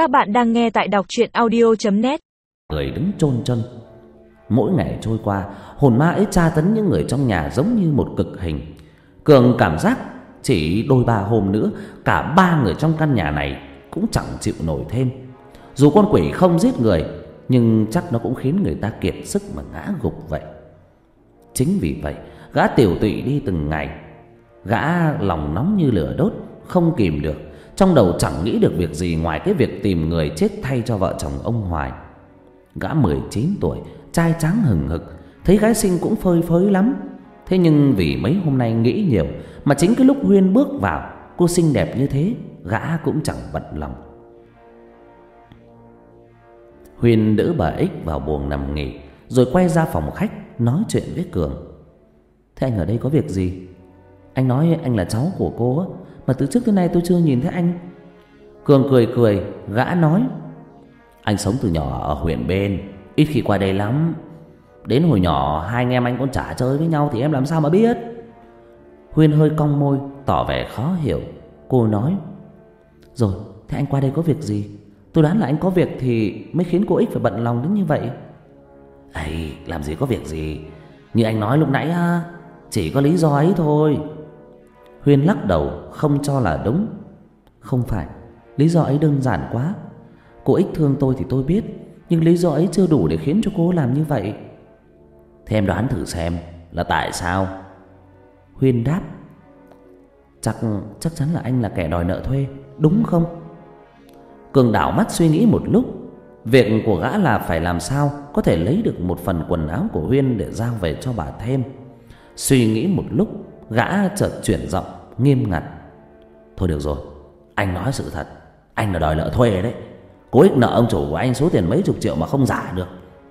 Các bạn đang nghe tại đọc chuyện audio.net Người đứng chôn chân. Mỗi ngày trôi qua, Hồn ma ấy tra tấn những người trong nhà giống như một cực hình. Cường cảm giác Chỉ đôi ba hôm nữa, Cả ba người trong căn nhà này Cũng chẳng chịu nổi thêm. Dù con quỷ không giết người, Nhưng chắc nó cũng khiến người ta kiệt sức mà ngã gục vậy. Chính vì vậy, Gã tiểu tụy đi từng ngày. Gã lòng nóng như lửa đốt, Không kìm được. Trong đầu chẳng nghĩ được việc gì Ngoài cái việc tìm người chết thay cho vợ chồng ông Hoài. Gã 19 tuổi, Trai tráng hừng hực, Thấy gái sinh cũng phơi phới lắm. Thế nhưng vì mấy hôm nay nghĩ nhiều Mà chính cái lúc Huyên bước vào, Cô xinh đẹp như thế, Gã cũng chẳng bận lòng. Huyên đỡ bà ích vào buồng nằm nghỉ, Rồi quay ra phòng khách Nói chuyện với Cường. Thế anh ở đây có việc gì? Anh nói anh là cháu của cô á, Mà từ trước tới nay tôi chưa nhìn thấy anh. Cường cười cười, Gã nói, Anh sống từ nhỏ ở huyện bên, Ít khi qua đây lắm. Đến hồi nhỏ, hai anh em anh còn chả chơi với nhau Thì em làm sao mà biết? Huyên hơi cong môi, Tỏ vẻ khó hiểu. Cô nói, Rồi, thế anh qua đây có việc gì? Tôi đoán là anh có việc thì mới khiến cô ích phải bận lòng đến như vậy. Ấy làm gì có việc gì? Như anh nói lúc nãy ha Chỉ có lý do ấy thôi. Huyên lắc đầu, không cho là đúng. Không phải, Lý do ấy đơn giản quá. Cô ích thương tôi thì tôi biết, Nhưng lý do ấy chưa đủ để khiến cho cô làm như vậy. Thế em đoán thử xem Là tại sao? Huyên đáp, Chắc chắc chắn là anh là kẻ đòi nợ thuê, Đúng không? Cường đảo mắt suy nghĩ một lúc, Việc của gã là phải làm sao Có thể lấy được một phần quần áo của Huyên Để giao về cho bà thêm? Suy nghĩ một lúc Gã chợt chuyển giọng nghiêm ngặt. Thôi được rồi, Anh nói sự thật. Anh là đòi nợ thuê đấy. Cố ích nợ ông chủ của anh số tiền mấy chục triệu mà không giả được.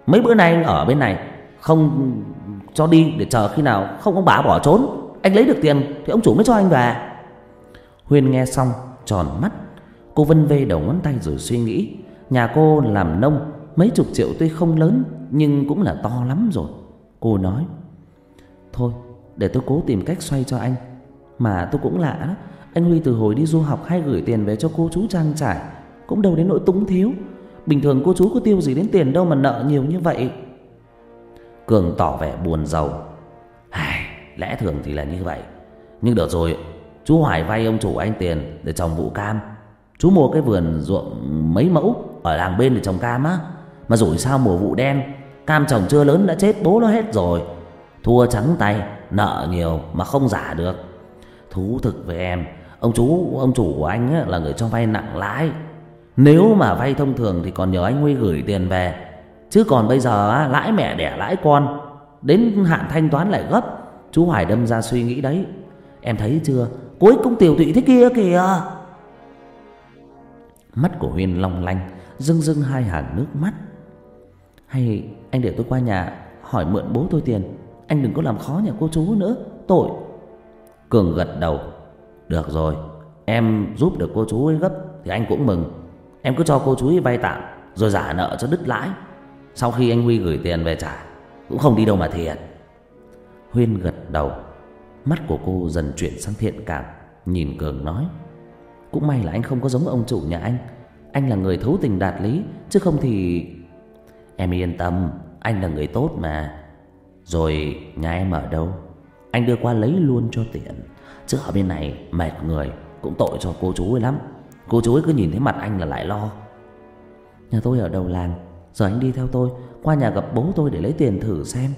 Mấy bữa nay anh ở bên này, Không cho đi để chờ khi nào Không ông bà bỏ trốn. Anh lấy được tiền thì ông chủ mới cho anh về. Huyên nghe xong, tròn mắt. Cô vân vê đầu ngón tay rồi suy nghĩ. Nhà cô làm nông, Mấy chục triệu tuy không lớn, Nhưng cũng là to lắm rồi. Cô nói, Thôi để tôi cố tìm cách xoay cho anh. Mà tôi cũng lạ Anh Huy từ hồi đi du học hay gửi tiền về cho cô chú trang trải Cũng đâu đến nỗi túng thiếu. Bình thường cô chú có tiêu gì đến tiền đâu mà nợ nhiều như vậy. Cường tỏ vẻ buồn giàu Ai, Lẽ thường thì là như vậy. Nhưng được rồi Chú Hoài vay ông chủ anh tiền để trồng vụ cam. Chú mua cái vườn ruộng mấy mẫu Ở làng bên để trồng cam á. Mà rủi sao mùa vụ đen Cam trồng chưa lớn đã chết bố nó hết rồi. Thua trắng tay. Nợ nhiều mà không giả được. Thú thực với em Ông chú ông chủ của anh ấy, là người cho vay nặng lãi. Nếu mà vay thông thường Thì còn nhờ anh Huy gửi tiền về. Chứ còn bây giờ lãi mẹ đẻ lãi con Đến hạn thanh toán lại gấp. Chú Hoài đâm ra suy nghĩ đấy. Em thấy chưa? Cuối cũng tiểu tụy thế kia kìa. Mắt của Huyên long lanh Dưng dưng hai hàng nước mắt. Hay anh để tôi qua nhà Hỏi mượn bố tôi tiền? Anh đừng có làm khó nhà cô chú nữa. Tội. Cường gật đầu. Được rồi, Em giúp được cô chú ấy gấp Thì anh cũng mừng. Em cứ cho cô chú ấy vay tạm, Rồi giả nợ cho đứt lãi. Sau khi anh Huy gửi tiền về trả, Cũng không đi đâu mà thiệt. Huyên gật đầu. Mắt của cô dần chuyển sang thiện cảm, Nhìn Cường nói. Cũng may là anh không có giống ông chủ nhà anh. Anh là người thấu tình đạt lý, Chứ không thì Em yên tâm, Anh là người tốt mà. Rồi nhà em ở đâu? Anh đưa qua lấy luôn cho tiện. Chứ ở bên này, mệt người, Cũng tội cho cô chú ấy lắm. Cô chú ấy cứ nhìn thấy mặt anh là lại lo. Nhà tôi ở đầu làng, Giờ anh đi theo tôi, Qua nhà gặp bố tôi để lấy tiền thử xem.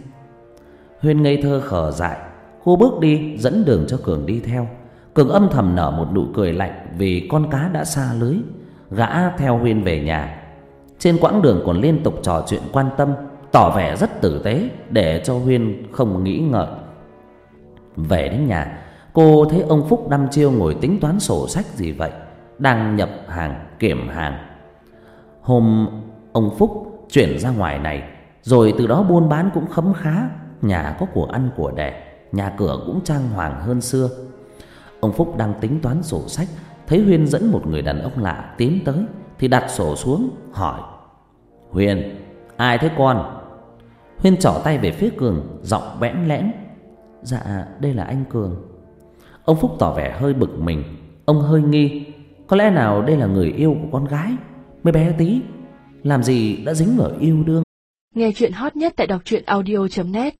Huyên ngây thơ khờ dại, Cô bước đi, dẫn đường cho Cường đi theo. Cường âm thầm nở một nụ cười lạnh Vì con cá đã xa lưới, Gã theo Huyên về nhà. Trên quãng đường còn liên tục trò chuyện quan tâm Tỏ vẻ rất tử tế Để cho Huyên không nghĩ ngợi. Về đến nhà, Cô thấy ông Phúc đăm chiêu ngồi tính toán sổ sách gì vậy, Đang nhập hàng kiểm hàng. Hôm ông Phúc chuyển ra ngoài này, Rồi từ đó buôn bán cũng khấm khá, Nhà có của ăn của đẻ, Nhà cửa cũng trang hoàng hơn xưa. Ông Phúc đang tính toán sổ sách, Thấy Huyên dẫn một người đàn ông lạ tiến tới, Thì đặt sổ xuống, hỏi, Huyên, ai thế con? Huyên trỏ tay về phía Cường, Giọng bẽn lẽn. Dạ đây là anh Cường. Ông Phúc tỏ vẻ hơi bực mình. Ông hơi nghi, Có lẽ nào đây là người yêu của con gái? Mới bé tí, Làm gì đã dính vào yêu đương? Nghe chuyện hot nhất tại đọc truyện audio.net